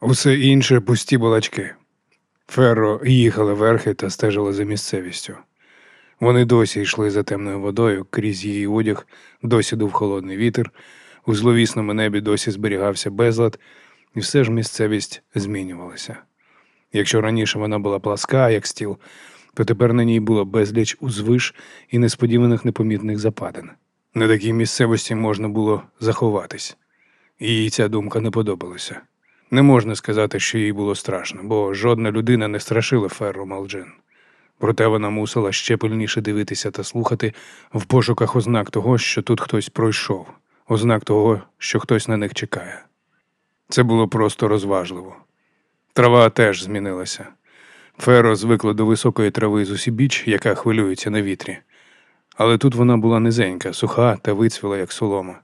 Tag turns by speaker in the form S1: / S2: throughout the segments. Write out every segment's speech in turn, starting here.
S1: Усе інше пусті балачки. Ферро їхали верхи та стежили за місцевістю. Вони досі йшли за темною водою, крізь її одяг, досі дув холодний вітер, у зловісному небі досі зберігався безлад, і все ж місцевість змінювалася. Якщо раніше вона була пласка, як стіл, то тепер на ній було безліч узвиш і несподіваних непомітних западин. На такій місцевості можна було заховатись. Їй ця думка не подобалася. Не можна сказати, що їй було страшно, бо жодна людина не страшила Ферру Малджин. Проте вона мусила ще пильніше дивитися та слухати в пошуках ознак того, що тут хтось пройшов, ознак того, що хтось на них чекає. Це було просто розважливо. Трава теж змінилася. Феро звикла до високої трави з усібіч, яка хвилюється на вітрі. Але тут вона була низенька, суха та вицвіла, як солома.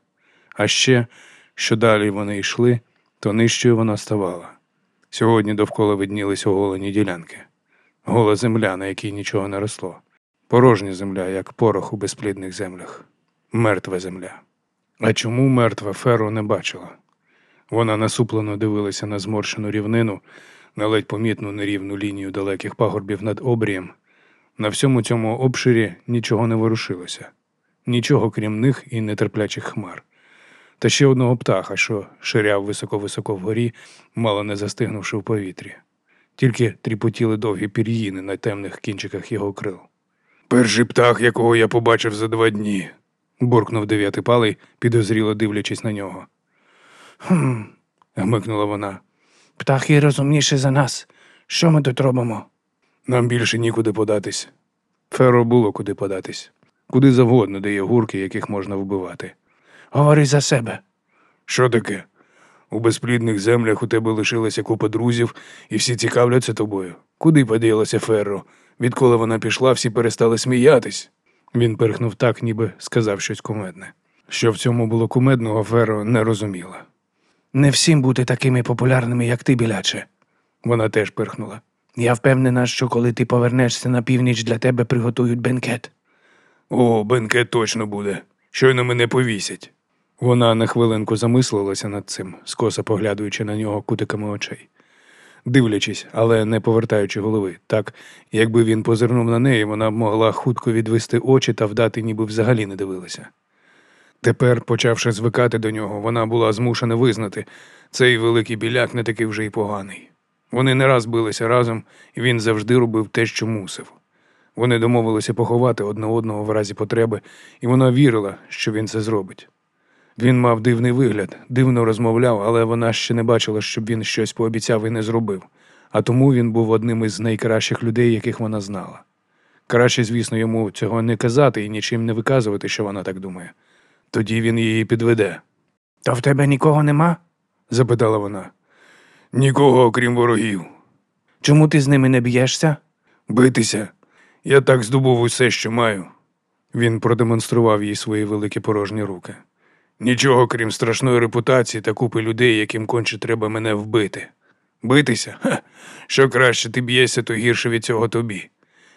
S1: А ще, що далі вони йшли, то нижчою вона ставала. Сьогодні довкола виднілись оголені ділянки. Гола земля, на якій нічого не росло. Порожня земля, як порох у безплідних землях. Мертва земля. А чому мертва Феро не бачила? Вона насуплено дивилася на зморщену рівнину, на ледь помітну нерівну лінію далеких пагорбів над обрієм. На всьому цьому обширі нічого не ворушилося, нічого крім них і нетерплячих хмар. Та ще одного птаха, що ширяв високо-високо вгорі, мало не застигнувши в повітрі. Тільки тріпотіли довгі пір'їни на темних кінчиках його крил. Перший птах, якого я побачив за два дні, буркнув дев'ятипалий, підозріло дивлячись на нього.
S2: Хм,
S1: гмикнула вона.
S2: птахи розумніші за нас. Що ми тут робимо?
S1: Нам більше нікуди податись. Феро було куди податись. Куди завгодно, де є гурки, яких можна вбивати.
S2: Говори за себе.
S1: Що таке? У безплідних землях у тебе лишилася купа друзів, і всі цікавляться тобою. Куди поділася Ферро? Відколи вона пішла, всі перестали сміятись. Він перхнув так, ніби сказав щось кумедне. Що в цьому було кумедного, Ферро не розуміла.
S2: Не всім бути такими популярними, як ти, біляче.
S1: Вона теж перхнула.
S2: Я впевнена, що коли ти повернешся на північ, для тебе приготують бенкет.
S1: О, бенкет точно буде. Щойно мене повісять. Вона на хвилинку замислилася над цим, скоса поглядаючи на нього кутиками очей, дивлячись, але не повертаючи голови. Так, якби він позирнув на неї, вона б могла хутко відвести очі та вдати, ніби взагалі не дивилася. Тепер, почавши звикати до нього, вона була змушена визнати, цей великий біляк не такий вже й поганий. Вони не раз билися разом, і він завжди робив те, що мусив. Вони домовилися поховати одне одного в разі потреби, і вона вірила, що він це зробить. Він мав дивний вигляд, дивно розмовляв, але вона ще не бачила, щоб він щось пообіцяв і не зробив, а тому він був одним із найкращих людей, яких вона знала. Краще, звісно, йому цього не казати і нічим не виказувати, що вона так думає. Тоді він її підведе,
S2: То в тебе нікого нема?
S1: запитала вона. Нікого, окрім ворогів.
S2: Чому ти з ними не б'єшся?
S1: Битися. Я так здобув усе, що маю. Він продемонстрував їй свої великі порожні руки. Нічого, крім страшної репутації та купи людей, яким конче треба мене вбити. Битися? Ха. Що краще ти б'єшся, то гірше від цього тобі.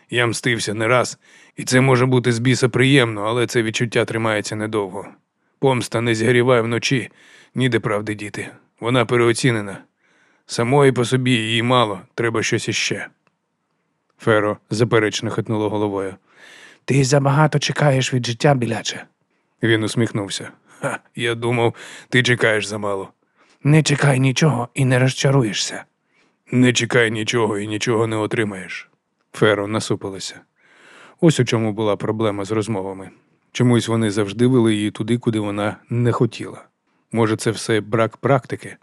S1: Я мстився не раз, і це може бути з біса приємно, але це відчуття тримається недовго. Помста не згоріває вночі, ніде правди діти. Вона переоцінена. Самої по собі її мало, треба щось іще. Феро заперечно хитнуло головою.
S2: Ти забагато чекаєш від життя, біляче.
S1: Він усміхнувся. Ха, я думав, ти чекаєш замало.
S2: Не чекай нічого і не розчаруєшся.
S1: Не чекай нічого і нічого не отримаєш. Феро насупилася. Ось у чому була проблема з розмовами. Чомусь вони завжди вели її туди, куди вона не хотіла. Може, це все брак практики.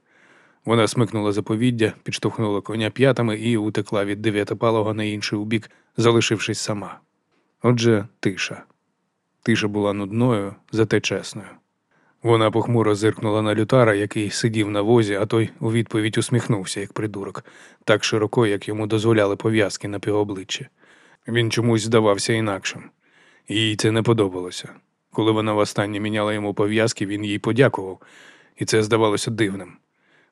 S1: Вона смикнула заповіддя, підштовхнула коня п'ятами і утекла від дев'ятопалого на інший убік, залишившись сама. Отже, тиша. Тиша була нудною, зате чесною. Вона похмуро зиркнула на лютара, який сидів на возі, а той у відповідь усміхнувся, як придурок, так широко, як йому дозволяли пов'язки на півобличчі. Він чомусь здавався інакшим. Їй це не подобалося. Коли вона востаннє міняла йому пов'язки, він їй подякував, і це здавалося дивним.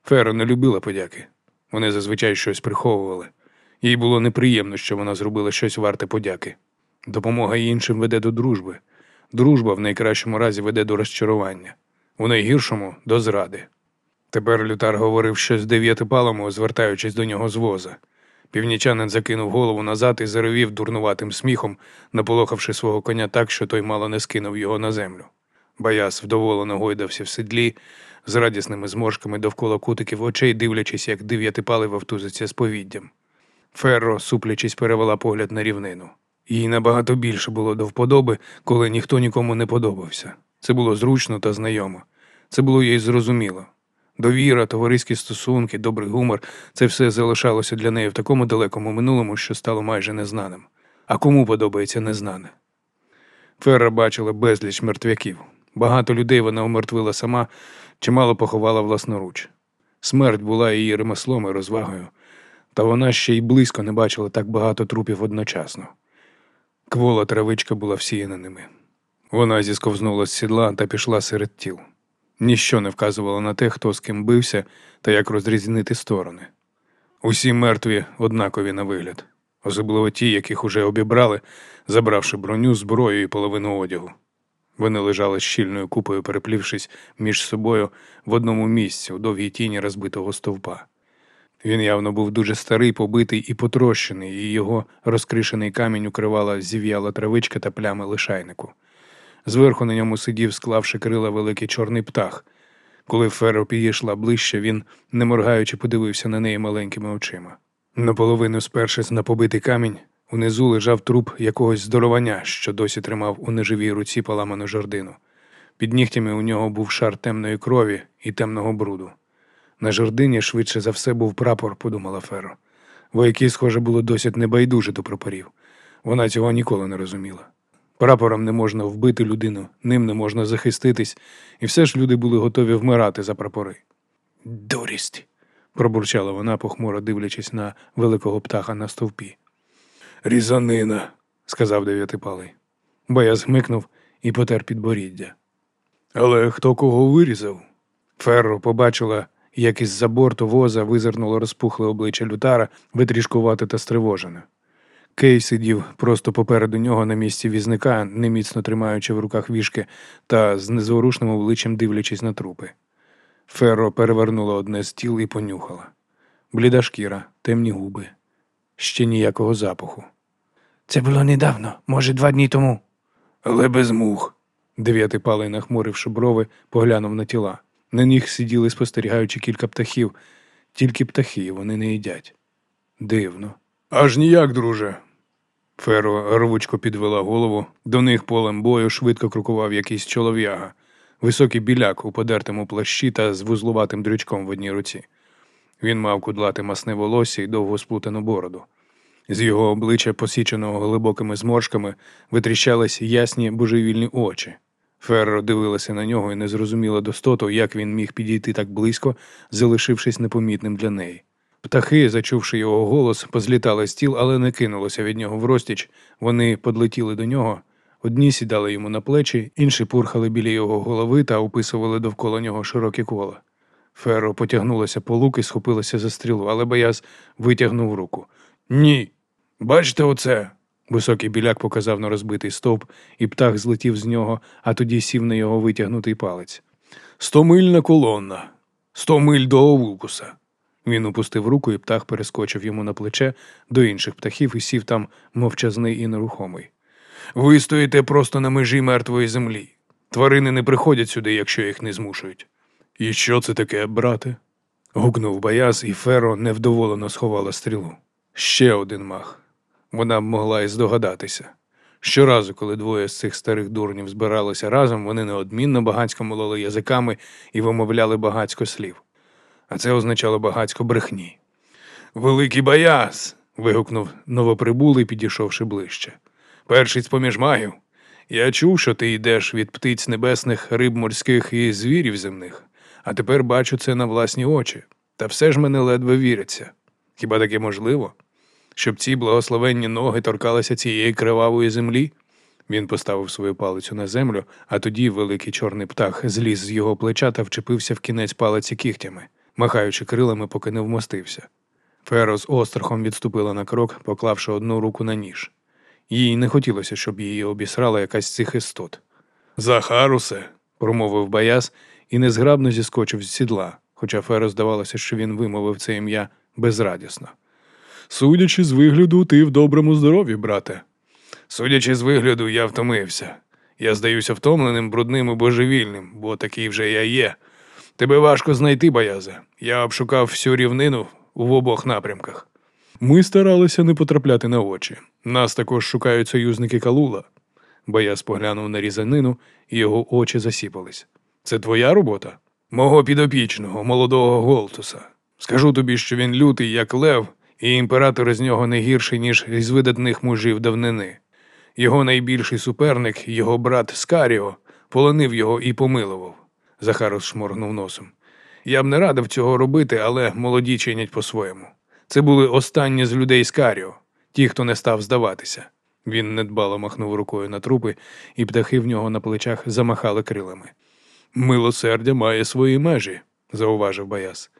S1: Фера не любила подяки. Вони зазвичай щось приховували. Їй було неприємно, що вона зробила щось варте подяки. Допомога іншим веде до дружби. Дружба в найкращому разі веде до розчарування, у найгіршому до зради. Тепер лютар говорив щось дев'ятипалому, звертаючись до нього з воза. Північанин закинув голову назад і заревів дурнуватим сміхом, наполохавши свого коня так, що той мало не скинув його на землю. Баяс вдоволено гойдався в седлі, з радісними зморшками довкола кутиків очей, дивлячись, як дев'ятипалий вовтузиться з повіддям. Ферро, суплячись, перевела погляд на рівнину. Їй набагато більше було до вподоби, коли ніхто нікому не подобався. Це було зручно та знайомо. Це було їй зрозуміло. Довіра, товариські стосунки, добрий гумор це все залишалося для неї в такому далекому минулому, що стало майже незнаним. А кому подобається незнане? Ферра бачила безліч мертвяків. Багато людей вона умертвила сама, чимало поховала власноруч. Смерть була її ремеслом і розвагою, та вона ще й близько не бачила так багато трупів одночасно. Квола травичка була всіяна ними. Вона зісковзнула з сідла та пішла серед тіл. Ніщо не вказувало на те, хто з ким бився та як розрізнити сторони. Усі мертві однакові на вигляд, особливо ті, яких уже обібрали, забравши броню, зброю і половину одягу. Вони лежали щільною купою, переплівшись між собою в одному місці у довгій тіні розбитого стовпа. Він явно був дуже старий, побитий і потрощений, і його розкришений камінь укривала зів'яла травичка та плями лишайнику. Зверху на ньому сидів, склавши крила великий чорний птах. Коли Феро підійшла ближче, він, не моргаючи, подивився на неї маленькими очима. Наполовину спершись на побитий камінь, унизу лежав труп якогось здоровання, що досі тримав у неживій руці поламану жердину. Під нігтями у нього був шар темної крові і темного бруду. На жердині швидше за все був прапор, подумала Феро. Вояки, схоже, було досить небайдуже до прапорів. Вона цього ніколи не розуміла. Прапором не можна вбити людину, ним не можна захиститись, і все ж люди були готові вмирати за прапори. Дурість. пробурчала вона, похмуро дивлячись на великого птаха на стовпі. Різанина, сказав дев'ятипалий. Боя змикнув і потер підборіддя. Але хто кого вирізав? Ферро побачила, як із за борту воза визирнуло розпухле обличчя лютара, витрішкувате та стривожене. Кей сидів просто попереду нього на місці візника, неміцно тримаючи в руках вішки та з незворушним обличчям дивлячись на трупи. Ферро перевернула одне з тіл і понюхала. Бліда шкіра, темні губи, ще ніякого запаху.
S2: Це було недавно, може, два дні тому.
S1: Але без мух. Дев'ятий палий, нахмуривши брови, поглянув на тіла. На них сиділи, спостерігаючи кілька птахів, тільки птахи вони не їдять. Дивно. Аж ніяк, друже. Феро рвучко підвела голову. До них полем бою швидко крокував якийсь чолов'яга, високий біляк у подертому плащі та з вузлуватим дрючком в одній руці. Він мав кудлати масне волосся і довго сплутану бороду. З його обличчя, посіченого глибокими зморшками, витріщались ясні божевільні очі. Ферро дивилася на нього і не зрозуміла достоту, як він міг підійти так близько, залишившись непомітним для неї. Птахи, зачувши його голос, позлітали з тіл, але не кинулося від нього врозтіч. Вони подлетіли до нього. Одні сідали йому на плечі, інші пурхали біля його голови та описували довкола нього широкі кола. Феро потягнулася по лук і схопилася за стрілу, але Бояз витягнув руку. Ні. Бачите оце? Високий біляк показав на розбитий стовп, і птах злетів з нього, а тоді сів на його витягнутий палець. Стомильна колонна. Сто миль до Овулкуса. Він опустив руку, і птах перескочив йому на плече до інших птахів і сів там мовчазний і нерухомий. Ви стоїте просто на межі мертвої землі. Тварини не приходять сюди, якщо їх не змушують. І що це таке, брате? гукнув Баяз, і Феро невдоволено сховала стрілу. Ще один мах. Вона б могла і здогадатися. Щоразу, коли двоє з цих старих дурнів збиралися разом, вони неодмінно багацько мололи язиками і вимовляли багацько слів. А це означало багацько брехні. Великий Баяз. вигукнув новоприбулий, підійшовши ближче. Перший з поміж магів. Я чув, що ти йдеш від птиць небесних, риб морських і звірів земних, а тепер бачу це на власні очі. Та все ж мене ледве віриться. Хіба таке можливо? Щоб ці благословенні ноги торкалися цієї кривавої землі? Він поставив свою палицю на землю, а тоді великий чорний птах зліз з його плеча та вчепився в кінець палиці кігтями, махаючи крилами, поки не вмостився. Феро з острахом відступила на крок, поклавши одну руку на ніж. Їй не хотілося, щоб її обісрала якась з цих істот. Захарусе, промовив Баяс і незграбно зіскочив з сідла, хоча Феро здавалося, що він вимовив це ім'я безрадісно. Судячи з вигляду, ти в доброму здоров'ї, брате. Судячи з вигляду, я втомився. Я здаюся втомленим, брудним і божевільним, бо такий вже я є. Тебе важко знайти, Баязе. Я обшукав всю рівнину в обох напрямках. Ми старалися не потрапляти на очі. Нас також шукають союзники Калула. Баяз поглянув на різанину, і його очі засіпались. Це твоя робота? Мого підопічного, молодого Голтуса. Скажу тобі, що він лютий, як лев, і імператор з нього не гірший, ніж із видатних мужів давнини. Його найбільший суперник, його брат Скаріо, полонив його і помилував. Захарос шморгнув носом. Я б не радив цього робити, але молоді чинять по-своєму. Це були останні з людей Скаріо, ті, хто не став здаватися. Він недбало махнув рукою на трупи, і птахи в нього на плечах замахали крилами. Милосердя має свої межі, зауважив Баяс.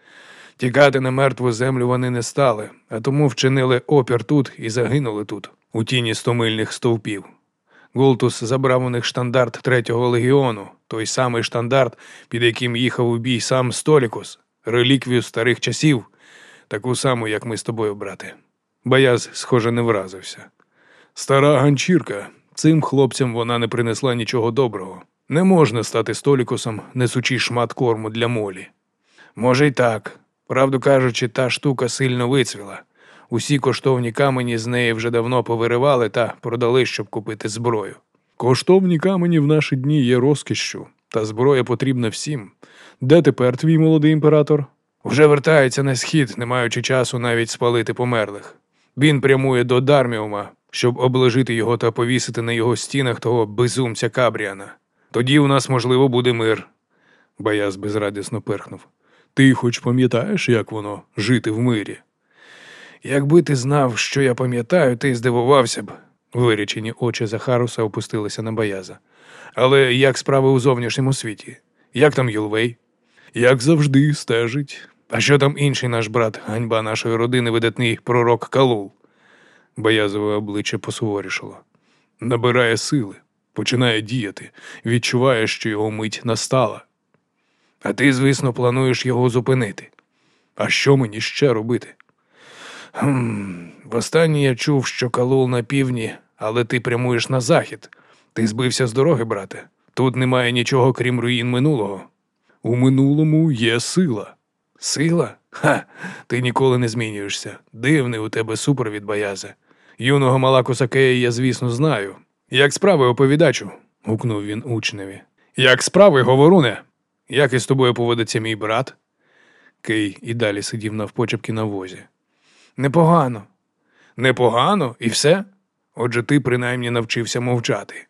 S1: Тікати на мертву землю вони не стали, а тому вчинили опір тут і загинули тут, у тіні стомильних стовпів. Гултус забрав у них штандарт третього легіону, той самий штандарт, під яким їхав у бій сам Столікус, реліквію старих часів, таку саму, як ми з тобою, брате. Баяз, схоже, не вразився. Стара ганчірка, цим хлопцям вона не принесла нічого доброго. Не можна стати столікусом, несучи шмат корму для молі. Може, й так. Правду кажучи, та штука сильно вицвіла. Усі коштовні камені з неї вже давно повиривали та продали, щоб купити зброю. Коштовні камені в наші дні є розкішшю, та зброя потрібна всім. Де тепер твій молодий імператор? Вже вертається на схід, не маючи часу навіть спалити померлих. Він прямує до Дарміума, щоб обложити його та повісити на його стінах того безумця Кабріана. Тоді у нас, можливо, буде мир. Баяз безрадісно пирхнув. Ти хоч пам'ятаєш, як воно жити в мирі? Якби ти знав, що я пам'ятаю, ти здивувався б. Вирічені очі Захаруса опустилися на Баяза. Але як справи у зовнішньому світі? Як там Юлвей? Як завжди, стежить. А що там інший наш брат, ганьба нашої родини, видатний пророк Калул? Баязове обличчя посуворішало. Набирає сили, починає діяти, відчуває, що його мить настала. А ти, звісно, плануєш його зупинити. А що мені ще робити? Хм, Востаннє я чув, що Калул на півдні, але ти прямуєш на захід. Ти збився з дороги, брате. Тут немає нічого, крім руїн минулого. У минулому є сила. Сила? Ха, ти ніколи не змінюєшся. Дивний у тебе супровід, Баязе. Юного Малаку Сакея я, звісно, знаю. Як справи оповідачу? гукнув він учневі. Як справи, говоруне? Як із тобою поводиться мій брат? Кий і далі сидів навпочепки на возі. Непогано. Непогано і все? Отже, ти принаймні навчився мовчати.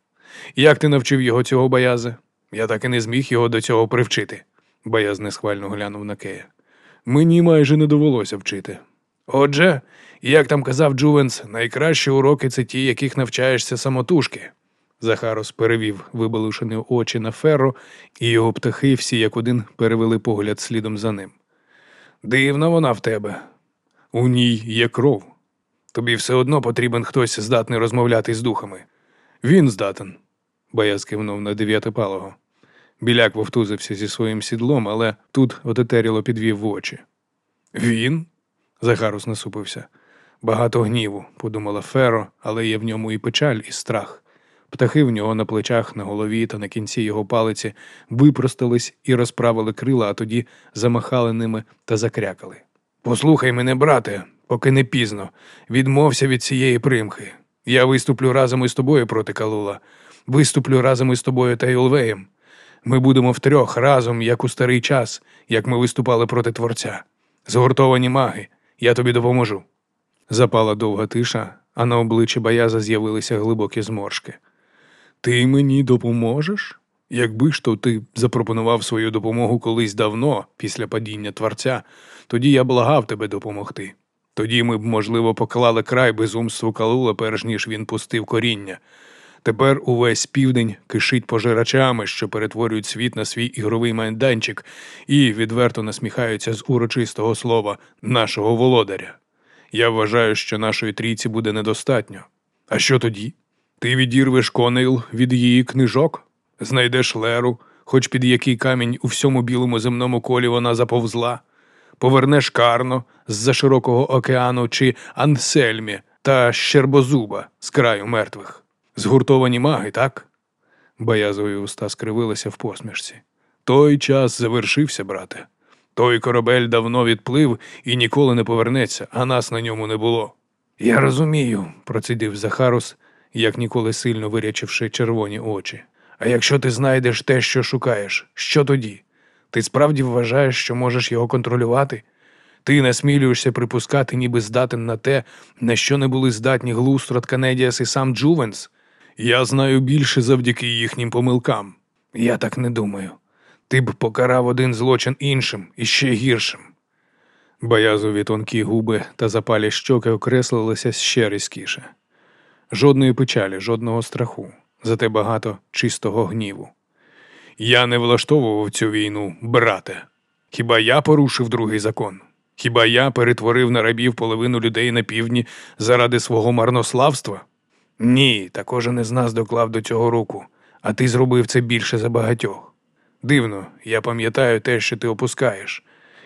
S1: Як ти навчив його цього баязе? Я так і не зміг його до цього привчити. Баяз несхвально глянув на Кея. Мені майже не довелося вчити. Отже, як там казав Джувенс, найкращі уроки це ті, яких навчаєшся самотужки. Захарос перевів вибалушені очі на Ферро, і його птахи всі як один перевели погляд слідом за ним. Дивна вона в тебе. У ній є кров. Тобі все одно потрібен хтось здатний розмовляти з духами. Він здатен, Баяз кивнув на дев'ятипалого. Біляк вовтузився зі своїм сідлом, але тут отетеріло підвів в очі. Він? Захарус насупився. Багато гніву, подумала Феро, але є в ньому і печаль, і страх. Птахи в нього на плечах, на голові та на кінці його палиці випростались і розправили крила, а тоді замахали ними та закрякали. Послухай мене, брате, поки не пізно. Відмовся від цієї примхи. Я виступлю разом із тобою проти Калула. Виступлю разом із тобою та Юлвеєм. Ми будемо втрьох разом, як у старий час, як ми виступали проти Творця. Згуртовані маги, я тобі допоможу. Запала довга тиша, а на обличчі Баяза з'явилися глибокі зморшки. Ти мені допоможеш? Якби ж то ти запропонував свою допомогу колись давно, після падіння Творця, тоді я благав тебе допомогти. Тоді ми б, можливо, поклали край безумству Калула, перш ніж він пустив коріння. Тепер увесь південь кишить пожирачами, що перетворюють світ на свій ігровий майданчик і відверто насміхаються з урочистого слова нашого володаря. Я вважаю, що нашої трійці буде недостатньо. А що тоді? Ти відірвеш конейл від її книжок, знайдеш леру, хоч під який камінь у всьому білому земному колі вона заповзла, повернеш Карно з-за широкого океану чи Ансельмі та Щербозуба з краю мертвих. Згуртовані маги, так? Баязові уста скривилися в посмішці. Той час завершився, брате. Той корабель давно відплив і ніколи не повернеться, а нас на ньому не було. Я розумію, процідив Захарус, як ніколи сильно вирячивши червоні очі. А якщо ти знайдеш те, що шукаєш, що тоді? Ти справді вважаєш, що можеш його контролювати? Ти насмілюєшся припускати, ніби здатен на те, на що не були здатні Глустрот, Канедіас і сам Джувенс? Я знаю більше завдяки їхнім помилкам. Я так не думаю. Ти б покарав один злочин іншим і ще гіршим. Боязові тонкі губи та запалі щоки окреслилися ще різкіше. Жодної печалі, жодного страху, зате багато чистого гніву. Я не влаштовував цю війну, брате. Хіба я порушив другий закон? Хіба я перетворив на рабів половину людей на півдні заради свого марнославства? Ні, та кожен із нас доклав до цього руку, а ти зробив це більше за багатьох. Дивно, я пам'ятаю те, що ти опускаєш,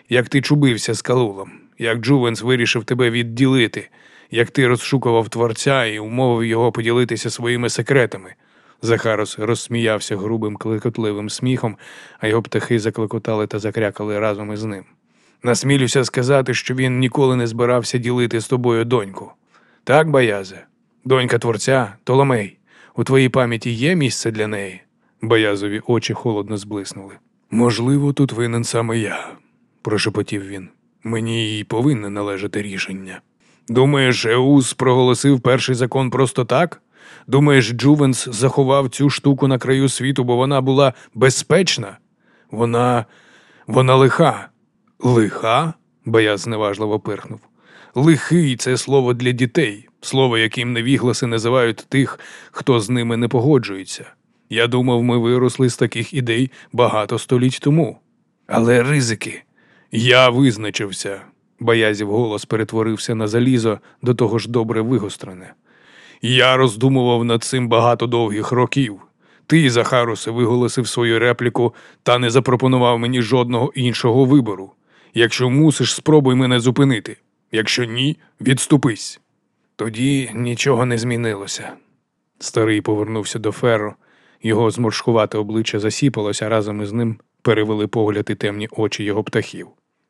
S1: як ти чубився з Калулом, як Джувенс вирішив тебе відділити, як ти розшукував творця і умовив його поділитися своїми секретами. Захарос розсміявся грубим клекотливим сміхом, а його птахи заклекотали та закрякали разом із ним. Насмілюся сказати, що він ніколи не збирався ділити з тобою доньку. Так, Баязе? Донька творця, Толомей, у твоїй пам'яті є місце для неї? Боязові очі холодно зблиснули. Можливо, тут винен саме я, прошепотів він. Мені й повинне належати рішення. Думаєш, Еус проголосив перший закон просто так? Думаєш, Джувенс заховав цю штуку на краю світу, бо вона була безпечна? Вона. вона лиха. Лиха? Бояз зневажливо пирхнув. Лихий це слово для дітей, слово, яким невігласи називають тих, хто з ними не погоджується. Я думав, ми виросли з таких ідей багато століть тому. Але ризики. Я визначився. Боязів голос перетворився на залізо, до того ж добре вигострене. Я роздумував над цим багато довгих років. Ти, Захарусе, виголосив свою репліку та не запропонував мені жодного іншого вибору. Якщо мусиш, спробуй мене зупинити. Якщо ні, відступись. Тоді нічого не змінилося. Старий повернувся до Ферро. Його зморшкувате обличчя засіпалося, разом із ним перевели погляд і темні очі його птахів.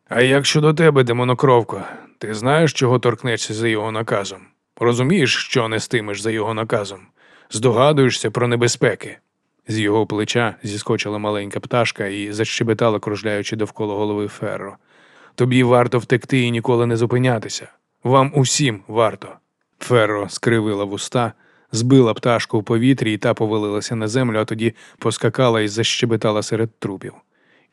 S1: А як щодо тебе, демонокровко, ти знаєш, чого торкнешся за його наказом? Розумієш, що нестимеш за його наказом? Здогадуєшся про небезпеки. З його плеча зіскочила маленька пташка і защебетала, кружляючи довкола голови Ферро. Тобі варто втекти і ніколи не зупинятися. Вам усім варто. Ферро скривила вуста, збила пташку в повітрі і та повалилася на землю, а тоді поскакала і защебетала серед трупів.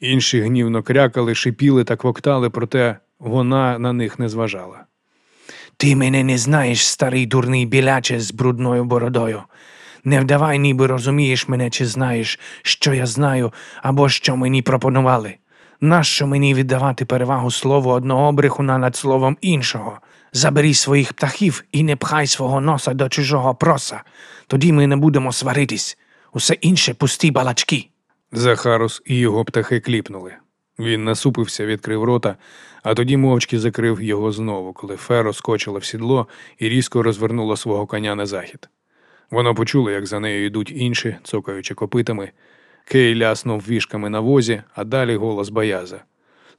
S1: Інші гнівно крякали, шипіли та квоктали, проте вона на них не зважала.
S2: Ти мене не знаєш, старий дурний біляче з брудною бородою. Не вдавай, ніби розумієш мене чи знаєш, що я знаю або що мені пропонували. Нащо мені віддавати перевагу слову одного брехуна над словом іншого? Забери своїх птахів і не пхай свого носа до чужого проса. Тоді ми не будемо сваритись. Усе інше пусті балачки.
S1: Захарус і його птахи кліпнули. Він насупився, відкрив рота, а тоді мовчки закрив його знову, коли Феро скочила в сідло і різко розвернула свого коня на захід. Вона почула, як за нею йдуть інші, цокаючи копитами. Кей ляснув вішками на возі, а далі голос Бояза.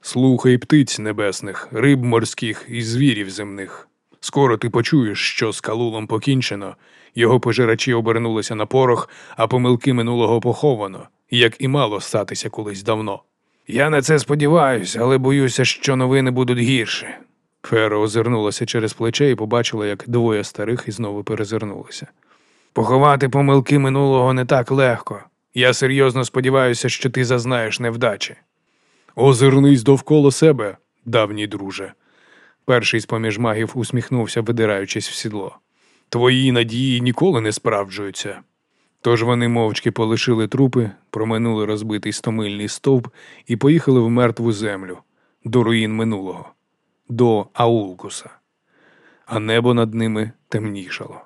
S1: Слухай птиць небесних, риб морських і звірів земних. Скоро ти почуєш, що з калулом покінчено, його пожирачі обернулися на порох, а помилки минулого поховано, як і мало статися колись давно. Я на це сподіваюся, але боюся, що новини будуть гірші. Феро озирнулася через плече і побачила, як двоє старих і знову перезирнулися. Поховати помилки минулого не так легко. Я серйозно сподіваюся, що ти зазнаєш невдачі. Озирнись довкола себе, давній друже. Перший з поміж магів усміхнувся, видираючись в сідло. Твої надії ніколи не справджуються. Тож вони мовчки полишили трупи, проминули розбитий стомильний стовп і поїхали в мертву землю, до руїн минулого, до Аулкуса. А небо над ними темнішало.